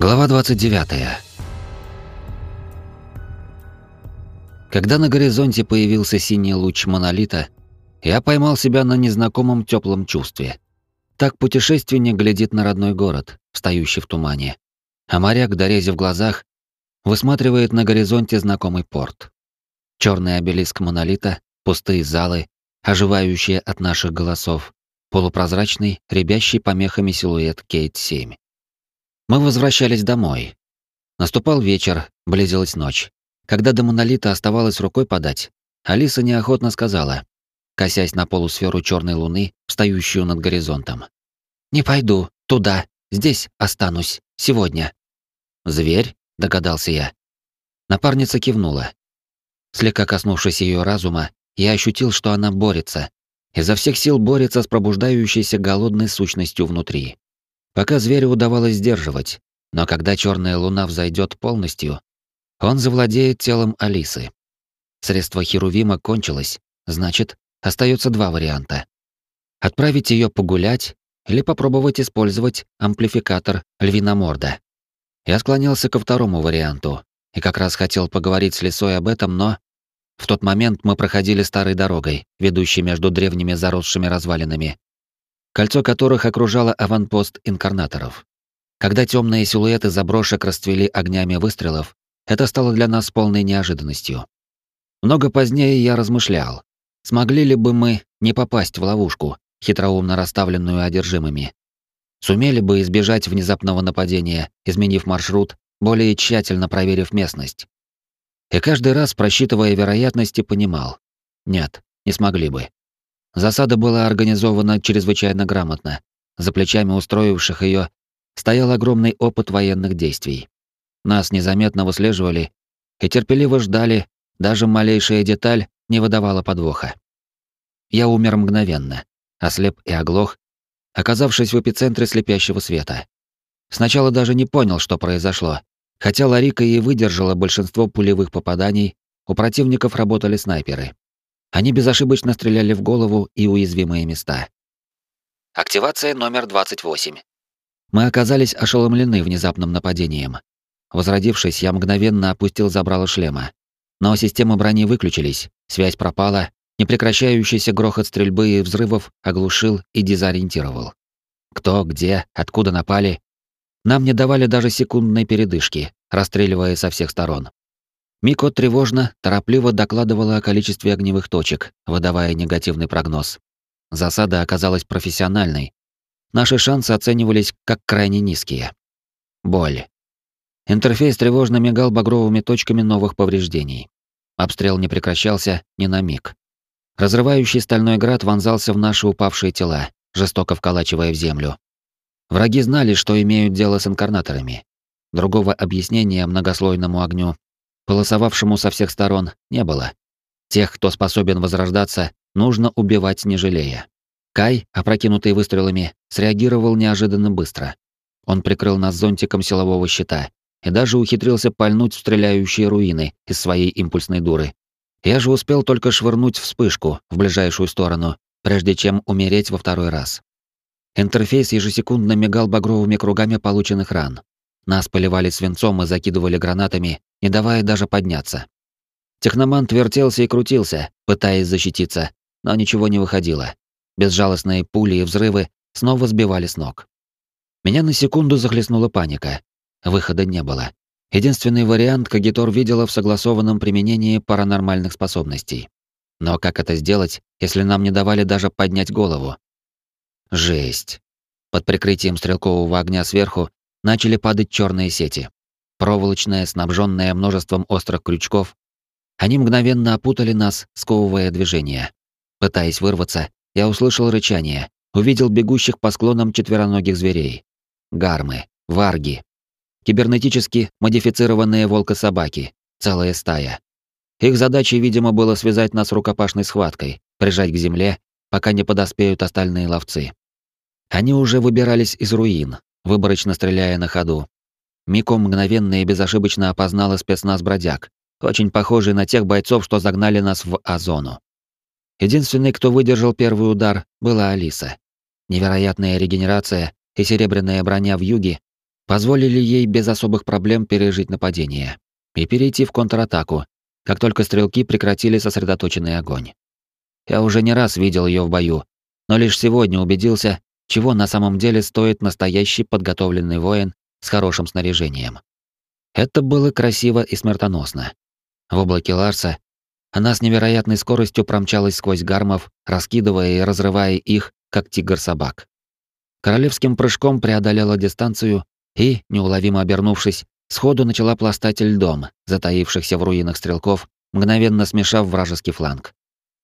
Глава 29. Когда на горизонте появился синий луч монолита, я поймал себя на незнакомом теплом чувстве. Так путешественник глядит на родной город, встающий в тумане, а моряк, дорезив глазах, высматривает на горизонте знакомый порт. Черный обелиск монолита, пустые залы, оживающие от наших голосов, полупрозрачный, рябящий помехами силуэт Кейт-7. Мы возвращались домой. Наступал вечер, близилась ночь. Когда до монолита оставалось рукой подать, Алиса неохотно сказала, косясь на полусферу черной луны, встающую над горизонтом. «Не пойду. Туда. Здесь останусь. Сегодня». «Зверь?» — догадался я. Напарница кивнула. Слегка коснувшись ее разума, я ощутил, что она борется. Изо всех сил борется с пробуждающейся голодной сущностью внутри. Пока зверю удавалось сдерживать, но когда черная луна взойдет полностью, он завладеет телом Алисы. Средство Херувима кончилось, значит, остается два варианта. Отправить ее погулять или попробовать использовать амплификатор львиноморда. Я склонялся ко второму варианту и как раз хотел поговорить с лисой об этом, но в тот момент мы проходили старой дорогой, ведущей между древними заросшими развалинами, кольцо которых окружало аванпост инкарнаторов. Когда темные силуэты заброшек расцвели огнями выстрелов, это стало для нас полной неожиданностью. Много позднее я размышлял, смогли ли бы мы не попасть в ловушку, хитроумно расставленную одержимыми. Сумели бы избежать внезапного нападения, изменив маршрут, более тщательно проверив местность. И каждый раз, просчитывая вероятности, понимал. Нет, не смогли бы. Засада была организована чрезвычайно грамотно. За плечами устроивших ее стоял огромный опыт военных действий. Нас незаметно выслеживали и терпеливо ждали, даже малейшая деталь не выдавала подвоха. Я умер мгновенно, ослеп и оглох, оказавшись в эпицентре слепящего света. Сначала даже не понял, что произошло. Хотя Ларика и выдержала большинство пулевых попаданий, у противников работали снайперы. Они безошибочно стреляли в голову и уязвимые места. Активация номер 28. Мы оказались ошеломлены внезапным нападением. Возродившись, я мгновенно опустил забрало шлема. Но системы брони выключились, связь пропала, непрекращающийся грохот стрельбы и взрывов оглушил и дезориентировал. Кто, где, откуда напали. Нам не давали даже секундной передышки, расстреливая со всех сторон. Мико тревожно, торопливо докладывала о количестве огневых точек, выдавая негативный прогноз. Засада оказалась профессиональной. Наши шансы оценивались как крайне низкие. Боль. Интерфейс тревожно мигал багровыми точками новых повреждений. Обстрел не прекращался ни на миг. Разрывающий стальной град вонзался в наши упавшие тела, жестоко вколачивая в землю. Враги знали, что имеют дело с инкарнаторами. Другого объяснения многослойному огню полосовавшему со всех сторон, не было. Тех, кто способен возрождаться, нужно убивать не жалея. Кай, опрокинутый выстрелами, среагировал неожиданно быстро. Он прикрыл нас зонтиком силового щита и даже ухитрился пальнуть в стреляющие руины из своей импульсной дуры. Я же успел только швырнуть вспышку в ближайшую сторону, прежде чем умереть во второй раз. Интерфейс ежесекундно мигал багровыми кругами полученных ран. Нас поливали свинцом и закидывали гранатами, не давая даже подняться. Техномант вертелся и крутился, пытаясь защититься, но ничего не выходило. Безжалостные пули и взрывы снова сбивали с ног. Меня на секунду захлестнула паника. Выхода не было. Единственный вариант Кагитор видела в согласованном применении паранормальных способностей. Но как это сделать, если нам не давали даже поднять голову? Жесть. Под прикрытием стрелкового огня сверху начали падать черные сети. Проволочная, снабженная множеством острых крючков, они мгновенно опутали нас, сковывая движение. Пытаясь вырваться, я услышал рычание, увидел бегущих по склонам четвероногих зверей. Гармы, варги, кибернетически модифицированные волкособаки, целая стая. Их задачей, видимо, было связать нас рукопашной схваткой, прижать к земле, пока не подоспеют остальные ловцы. Они уже выбирались из руин, выборочно стреляя на ходу. Мико мгновенно и безошибочно опознала спецназ бродяг, очень похожий на тех бойцов, что загнали нас в Озону. Единственный, кто выдержал первый удар, была Алиса. Невероятная регенерация и серебряная броня в юге позволили ей без особых проблем пережить нападение и перейти в контратаку, как только стрелки прекратили сосредоточенный огонь. Я уже не раз видел ее в бою, но лишь сегодня убедился, чего на самом деле стоит настоящий подготовленный воин с хорошим снаряжением. Это было красиво и смертоносно. В облаке Ларса она с невероятной скоростью промчалась сквозь гармов, раскидывая и разрывая их, как тигр собак. Королевским прыжком преодолела дистанцию и, неуловимо обернувшись, сходу начала пластать льдом, затаившихся в руинах стрелков, мгновенно смешав вражеский фланг.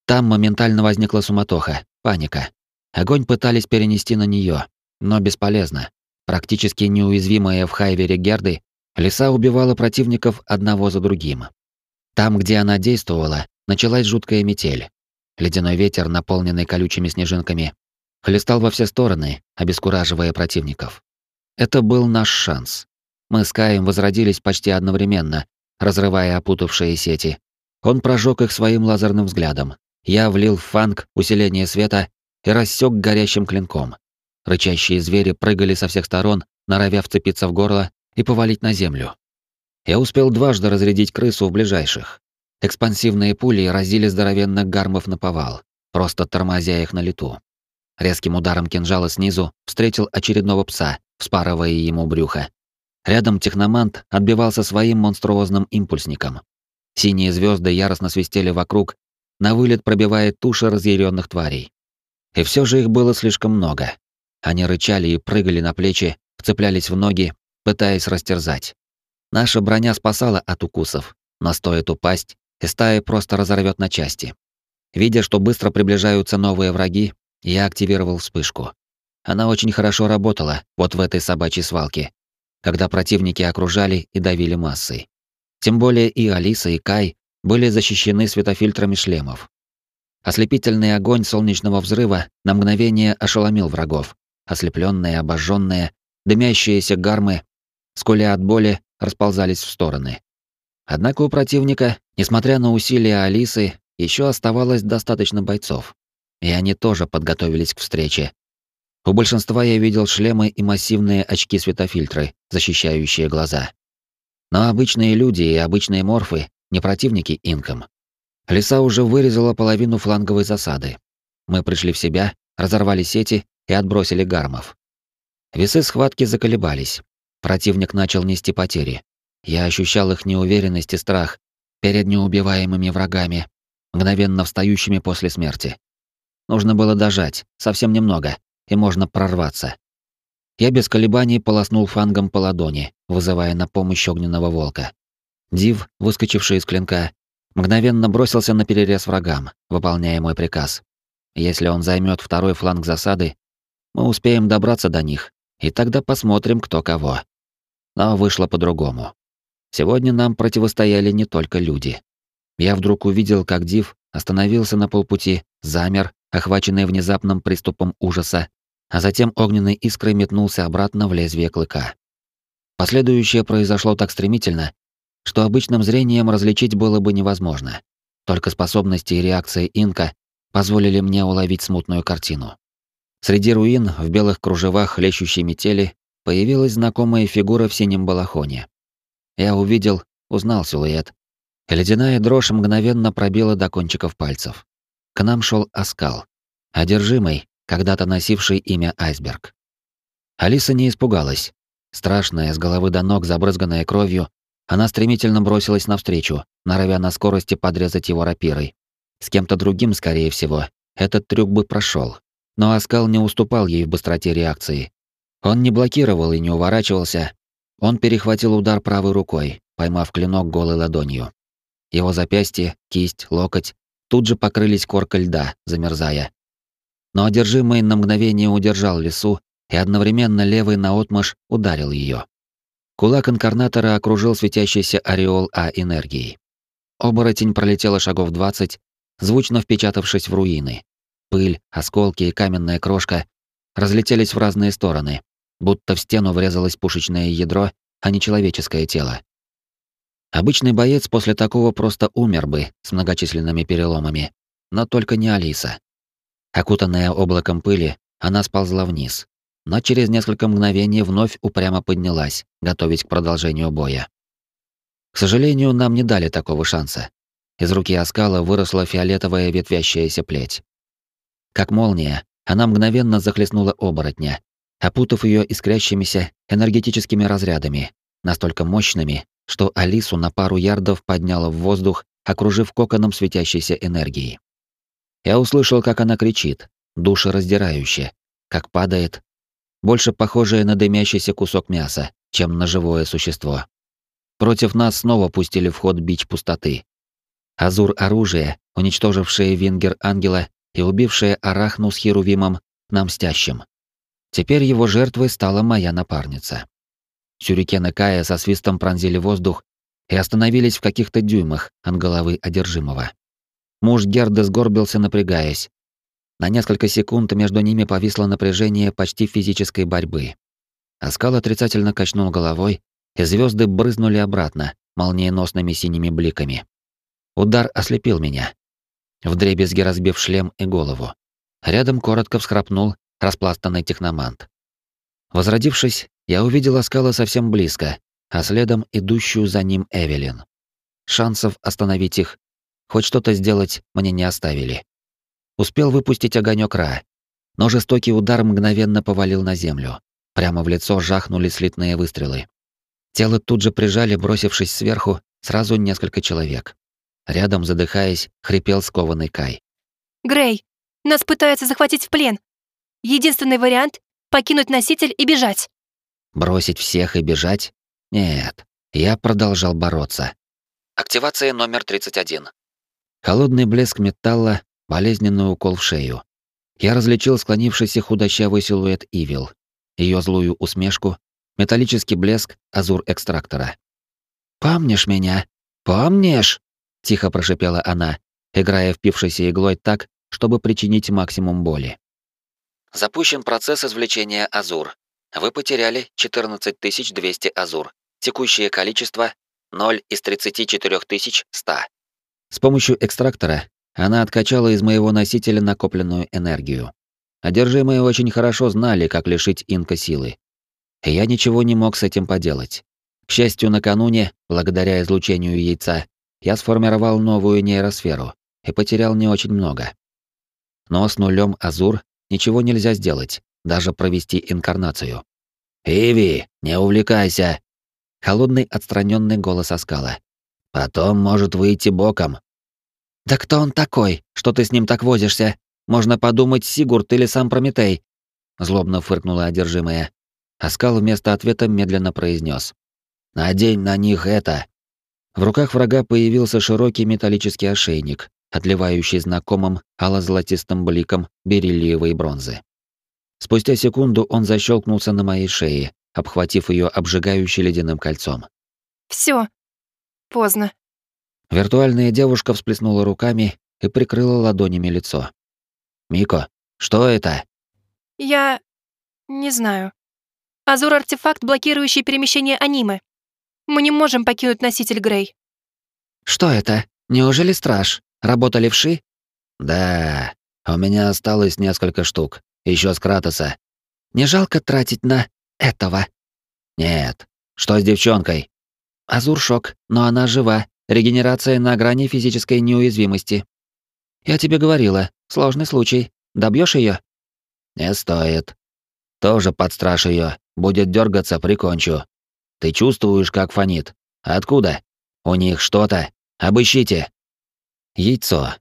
Там моментально возникла суматоха, паника. Огонь пытались перенести на нее, но бесполезно. Практически неуязвимая в Хайвере Герды, леса убивала противников одного за другим. Там, где она действовала, началась жуткая метель. Ледяной ветер, наполненный колючими снежинками, хлестал во все стороны, обескураживая противников. Это был наш шанс. Мы с Каем возродились почти одновременно, разрывая опутавшие сети. Он прожег их своим лазерным взглядом. Я влил в фанг усиление света и рассек горящим клинком. Рычащие звери прыгали со всех сторон, норовя вцепиться в горло и повалить на землю. Я успел дважды разрядить крысу в ближайших. Экспансивные пули разили здоровенных гармов на повал, просто тормозя их на лету. Резким ударом кинжала снизу встретил очередного пса, вспарывая ему брюхо. Рядом техномант отбивался своим монструозным импульсником. Синие звезды яростно свистели вокруг, на вылет пробивая туши разъяренных тварей. И все же их было слишком много. Они рычали и прыгали на плечи, вцеплялись в ноги, пытаясь растерзать. Наша броня спасала от укусов, но стоит упасть, и стая просто разорвет на части. Видя, что быстро приближаются новые враги, я активировал вспышку. Она очень хорошо работала вот в этой собачьей свалке, когда противники окружали и давили массой. Тем более и Алиса, и Кай были защищены светофильтрами шлемов. Ослепительный огонь солнечного взрыва на мгновение ошеломил врагов. Ослепленные, обожженные, дымящиеся гармы, скуля от боли, расползались в стороны. Однако у противника, несмотря на усилия Алисы, еще оставалось достаточно бойцов. И они тоже подготовились к встрече, у большинства я видел шлемы и массивные очки-светофильтры, защищающие глаза. Но обычные люди и обычные морфы не противники инкам. Лиса уже вырезала половину фланговой засады. Мы пришли в себя, разорвали сети и отбросили гармов. Весы схватки заколебались. Противник начал нести потери. Я ощущал их неуверенность и страх перед неубиваемыми врагами, мгновенно встающими после смерти. Нужно было дожать, совсем немного, и можно прорваться. Я без колебаний полоснул фангом по ладони, вызывая на помощь огненного волка. Див, выскочивший из клинка, мгновенно бросился на перерез врагам, выполняя мой приказ. Если он займет второй фланг засады, мы успеем добраться до них, и тогда посмотрим, кто кого. Но вышло по-другому. Сегодня нам противостояли не только люди. Я вдруг увидел, как Див остановился на полпути, замер, охваченный внезапным приступом ужаса, а затем огненной искрой метнулся обратно в лезвие клыка. Последующее произошло так стремительно, что обычным зрением различить было бы невозможно. Только способности и реакции инка позволили мне уловить смутную картину. Среди руин, в белых кружевах хлещущей метели, появилась знакомая фигура в синем балахоне. Я увидел, узнал силуэт. ледяная дрожь мгновенно пробила до кончиков пальцев. К нам шел оскал. Одержимый, когда-то носивший имя Айсберг. Алиса не испугалась. Страшная, с головы до ног забрызганная кровью, она стремительно бросилась навстречу, норовя на скорости подрезать его рапирой. С кем-то другим, скорее всего, этот трюк бы прошел. Но Аскал не уступал ей в быстроте реакции. Он не блокировал и не уворачивался. Он перехватил удар правой рукой, поймав клинок голой ладонью. Его запястье, кисть, локоть тут же покрылись коркой льда, замерзая но одержимый на мгновение удержал лесу и одновременно левый наотмашь ударил ее. Кулак инкарнатора окружил светящийся ореол А энергии. Оборотень пролетела шагов двадцать, звучно впечатавшись в руины. Пыль, осколки и каменная крошка разлетелись в разные стороны, будто в стену врезалось пушечное ядро, а не человеческое тело. Обычный боец после такого просто умер бы с многочисленными переломами, но только не Алиса. Окутанная облаком пыли, она сползла вниз. Но через несколько мгновений вновь упрямо поднялась, готовясь к продолжению боя. К сожалению, нам не дали такого шанса. Из руки оскала выросла фиолетовая ветвящаяся плеть. Как молния, она мгновенно захлестнула оборотня, опутав ее искрящимися энергетическими разрядами, настолько мощными, что Алису на пару ярдов подняла в воздух, окружив коконом светящейся энергии. Я услышал, как она кричит, душераздирающе, как падает, больше похожее на дымящийся кусок мяса, чем на живое существо. Против нас снова пустили в ход бич пустоты. Азур оружие, уничтожившее вингер ангела и убившее Арахну с Херувимом, нам стящим. Теперь его жертвой стала моя напарница. Сюрикены Кая со свистом пронзили воздух и остановились в каких-то дюймах от головы одержимого. Муж Герды сгорбился, напрягаясь. На несколько секунд между ними повисло напряжение почти физической борьбы. Аскал отрицательно качнул головой, и звезды брызнули обратно, молниеносными синими бликами. Удар ослепил меня. Вдребезги разбив шлем и голову. Рядом коротко всхрапнул распластанный техномант. Возродившись, я увидел Аскала совсем близко, а следом идущую за ним Эвелин. Шансов остановить их, хоть что-то сделать, мне не оставили. Успел выпустить огонек Ра, но жестокий удар мгновенно повалил на землю. Прямо в лицо жахнули слитные выстрелы. Тело тут же прижали, бросившись сверху, сразу несколько человек. Рядом, задыхаясь, хрипел скованный Кай. «Грей, нас пытаются захватить в плен. Единственный вариант — покинуть носитель и бежать». Бросить всех и бежать? Нет, я продолжал бороться. Активация номер 31. Холодный блеск металла, болезненный укол в шею. Я различил склонившийся худощавый силуэт Ивил, ее злую усмешку, металлический блеск азур экстрактора. «Помнишь меня? Помнишь?» — тихо прошипела она, играя впившейся иглой так, чтобы причинить максимум боли. Запущен процесс извлечения азур. Вы потеряли 14200 азур. Текущее количество 0 из 34100. С помощью экстрактора она откачала из моего носителя накопленную энергию. Одержимые очень хорошо знали, как лишить инка силы. И я ничего не мог с этим поделать. К счастью, накануне, благодаря излучению яйца, я сформировал новую нейросферу и потерял не очень много. Но с нулем Азур ничего нельзя сделать, даже провести инкарнацию. «Иви, не увлекайся!» Холодный отстраненный голос оскала. «Потом может выйти боком». «Да кто он такой, что ты с ним так возишься? Можно подумать, Сигурд или сам Прометей!» Злобно фыркнула одержимая. Оскал вместо ответа медленно произнес: «Надень на них это!» В руках врага появился широкий металлический ошейник, отливающий знакомым ало-золотистым бликом бериллиевой бронзы. Спустя секунду он защелкнулся на моей шее, обхватив ее обжигающим ледяным кольцом. Все, Поздно. Виртуальная девушка всплеснула руками и прикрыла ладонями лицо. «Мико, что это?» «Я... не знаю. Азур-артефакт, блокирующий перемещение анимы. Мы не можем покинуть носитель Грей». «Что это? Неужели страж? Работа левши?» «Да, у меня осталось несколько штук. Еще с Кратоса. Не жалко тратить на этого?» «Нет. Что с девчонкой?» «Азур шок, но она жива. Регенерация на грани физической неуязвимости». «Я тебе говорила, сложный случай. Добьешь ее? «Не стоит. Тоже подстрашь ее. Будет дергаться, прикончу. Ты чувствуешь, как фонит? Откуда? У них что-то. Обыщите». Яйцо.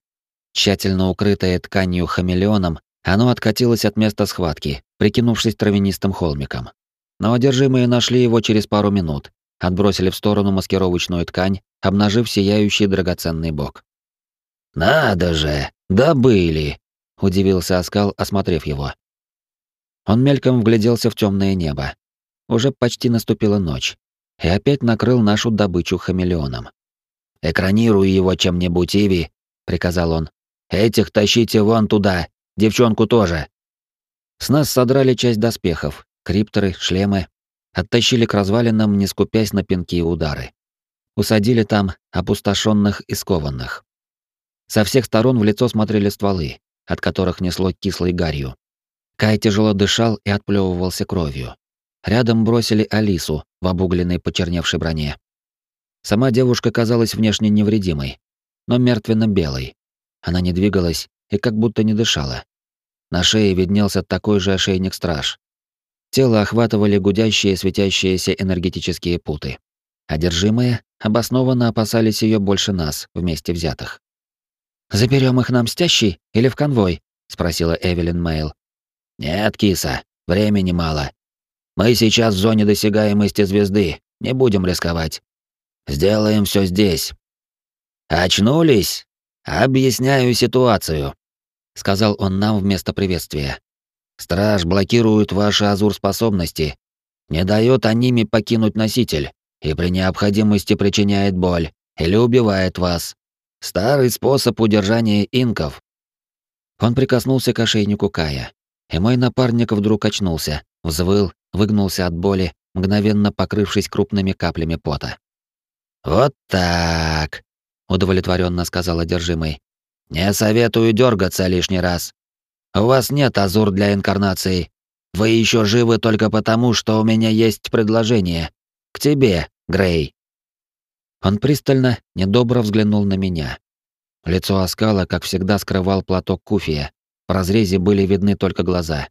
Тщательно укрытое тканью хамелеоном, оно откатилось от места схватки, прикинувшись травянистым холмиком. Но одержимые нашли его через пару минут, отбросили в сторону маскировочную ткань, обнажив сияющий драгоценный бок. «Надо же! Добыли!» — удивился Оскал, осмотрев его. Он мельком вгляделся в темное небо. Уже почти наступила ночь, и опять накрыл нашу добычу хамелеоном. «Экранируй его чем-нибудь, Иви», — приказал он. «Этих тащите вон туда, девчонку тоже». С нас содрали часть доспехов, крипторы, шлемы, оттащили к развалинам, не скупясь на пинки и удары. Усадили там опустошенных и скованных. Со всех сторон в лицо смотрели стволы, от которых несло кислой гарью. Кай тяжело дышал и отплевывался кровью. Рядом бросили Алису в обугленной почерневшей броне. Сама девушка казалась внешне невредимой, но мертвенно-белой. Она не двигалась и как будто не дышала. На шее виднелся такой же ошейник-страж. Тело охватывали гудящие светящиеся энергетические путы. Одержимые обоснованно опасались ее больше нас, вместе взятых. «Заберем их на мстящий или в конвой?» — спросила Эвелин Мейл. «Нет, киса, времени мало. Мы сейчас в зоне досягаемости звезды, не будем рисковать. Сделаем все здесь». «Очнулись? Объясняю ситуацию», — сказал он нам вместо приветствия. «Страж блокирует ваши азур-способности, не дает аниме покинуть носитель и при необходимости причиняет боль или убивает вас. Старый способ удержания инков. Он прикоснулся к ошейнику Кая, и мой напарник вдруг очнулся, взвыл, выгнулся от боли, мгновенно покрывшись крупными каплями пота. «Вот так», — удовлетворенно сказал одержимый. «Не советую дергаться лишний раз. У вас нет азур для инкарнации. Вы еще живы только потому, что у меня есть предложение. К тебе, Грей». Он пристально, недобро взглянул на меня. Лицо оскала, как всегда, скрывал платок куфия. В разрезе были видны только глаза.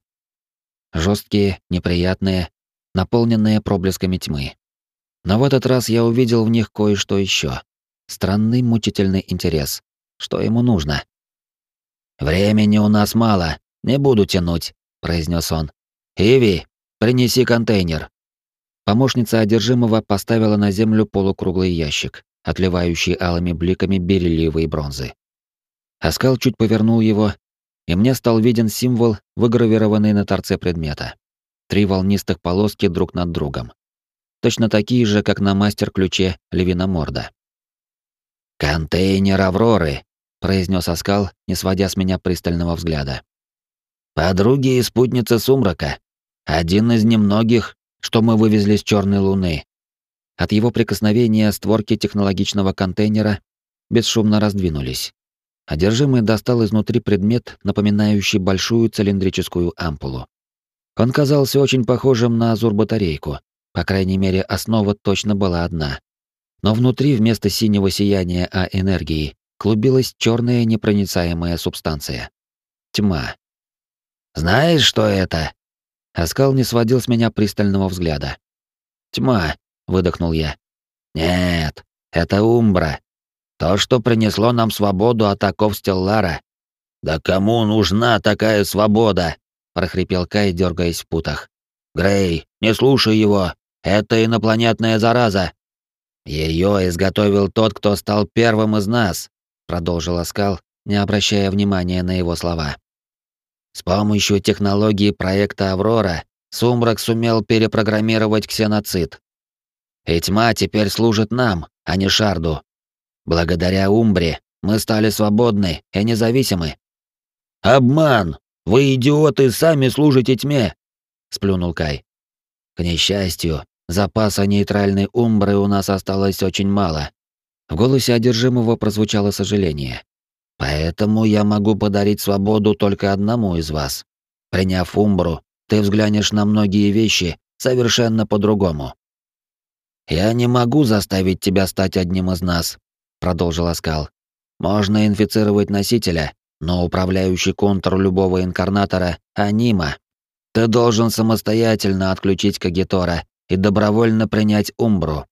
Жесткие, неприятные, наполненные проблесками тьмы. Но в этот раз я увидел в них кое-что еще. Странный мучительный интерес. Что ему нужно? «Времени у нас мало, не буду тянуть», — произнес он. «Иви, принеси контейнер». Помощница одержимого поставила на землю полукруглый ящик, отливающий алыми бликами бериллиевой бронзы. Оскал чуть повернул его, и мне стал виден символ, выгравированный на торце предмета. Три волнистых полоски друг над другом. Точно такие же, как на мастер-ключе Левина Морда. «Контейнер Авроры», — произнес Оскал, не сводя с меня пристального взгляда. «Подруги и спутницы Сумрака. Один из немногих, что мы вывезли с Черной Луны. От его прикосновения створки технологичного контейнера бесшумно раздвинулись. Одержимый достал изнутри предмет, напоминающий большую цилиндрическую ампулу. Он казался очень похожим на азур-батарейку, по крайней мере, основа точно была одна. Но внутри вместо синего сияния А энергии клубилась черная непроницаемая субстанция. Тьма. «Знаешь, что это?» Аскал не сводил с меня пристального взгляда. «Тьма», — выдохнул я. «Нет, это Умбра. То, что принесло нам свободу от оков Стеллара». «Да кому нужна такая свобода?» — прохрипел Кай, дергаясь в путах. «Грей, не слушай его. Это инопланетная зараза». Ее изготовил тот, кто стал первым из нас», — продолжил Аскал, не обращая внимания на его слова. С помощью технологии проекта «Аврора» Сумрак сумел перепрограммировать ксеноцид. И тьма теперь служит нам, а не Шарду. Благодаря Умбре мы стали свободны и независимы. «Обман! Вы, идиоты, сами служите тьме!» — сплюнул Кай. К несчастью, запаса нейтральной Умбры у нас осталось очень мало. В голосе одержимого прозвучало сожаление. Поэтому я могу подарить свободу только одному из вас. Приняв Умбру, ты взглянешь на многие вещи совершенно по-другому. Я не могу заставить тебя стать одним из нас, продолжил Аскал. Можно инфицировать носителя, но управляющий контур любого инкарнатора анима. Ты должен самостоятельно отключить Кагитора и добровольно принять Умбру.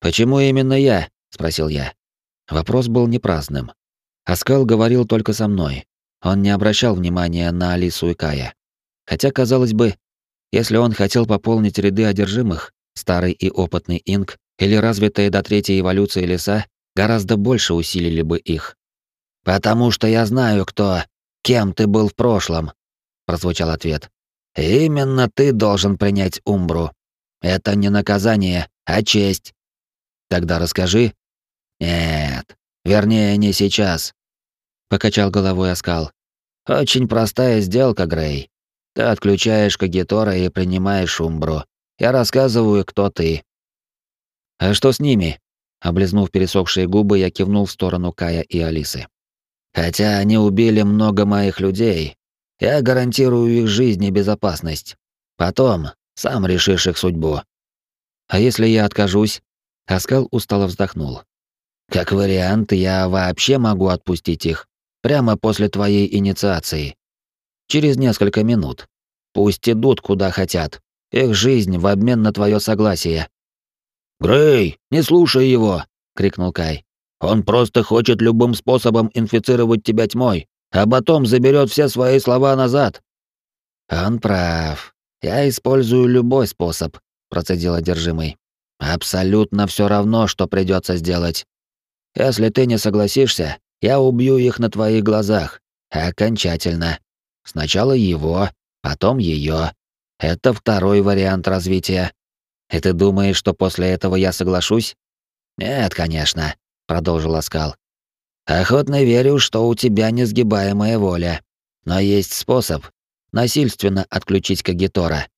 Почему именно я? Спросил я. Вопрос был не праздным. Аскал говорил только со мной. Он не обращал внимания на Алису и Кая. Хотя, казалось бы, если он хотел пополнить ряды одержимых, старый и опытный инк или развитые до третьей эволюции леса гораздо больше усилили бы их. «Потому что я знаю, кто, кем ты был в прошлом», — прозвучал ответ. «Именно ты должен принять Умбру. Это не наказание, а честь». «Тогда расскажи». «Нет, Вернее, не сейчас. Покачал головой Оскал. Очень простая сделка, Грей. Ты отключаешь Кагитора и принимаешь Умбру. Я рассказываю, кто ты. А что с ними? Облизнув пересохшие губы, я кивнул в сторону Кая и Алисы. Хотя они убили много моих людей, Я гарантирую их жизнь и безопасность. Потом сам решишь их судьбу. А если я откажусь? Аскал устало вздохнул. Как вариант, я вообще могу отпустить их прямо после твоей инициации. Через несколько минут. Пусть идут куда хотят. Их жизнь в обмен на твое согласие. Грей, не слушай его, крикнул Кай. Он просто хочет любым способом инфицировать тебя тьмой, а потом заберет все свои слова назад. Он прав. Я использую любой способ, процедил одержимый. Абсолютно все равно, что придется сделать. Если ты не согласишься, я убью их на твоих глазах. Окончательно. Сначала его, потом ее. Это второй вариант развития. И ты думаешь, что после этого я соглашусь? Нет, конечно продолжил Аскал. Охотно верю, что у тебя несгибаемая воля. Но есть способ насильственно отключить Кагитора.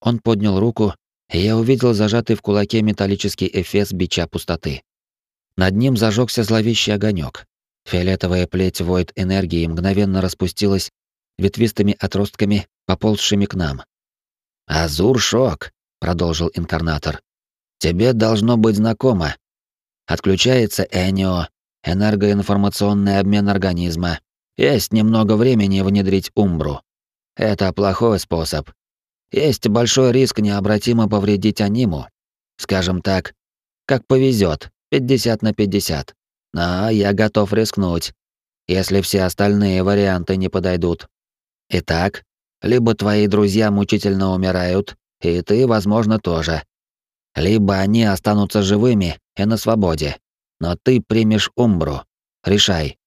Он поднял руку, и я увидел зажатый в кулаке металлический эфес бича пустоты. Над ним зажегся зловещий огонек. Фиолетовая плеть воид энергии мгновенно распустилась ветвистыми отростками, поползшими к нам. «Азур-шок», — продолжил инкарнатор. «Тебе должно быть знакомо. Отключается Энио, энергоинформационный обмен организма. Есть немного времени внедрить Умбру. Это плохой способ. Есть большой риск необратимо повредить аниму. Скажем так, как повезет, 50 на 50. Но я готов рискнуть, если все остальные варианты не подойдут. Итак, либо твои друзья мучительно умирают, и ты, возможно, тоже. Либо они останутся живыми и на свободе. Но ты примешь Умбру. Решай.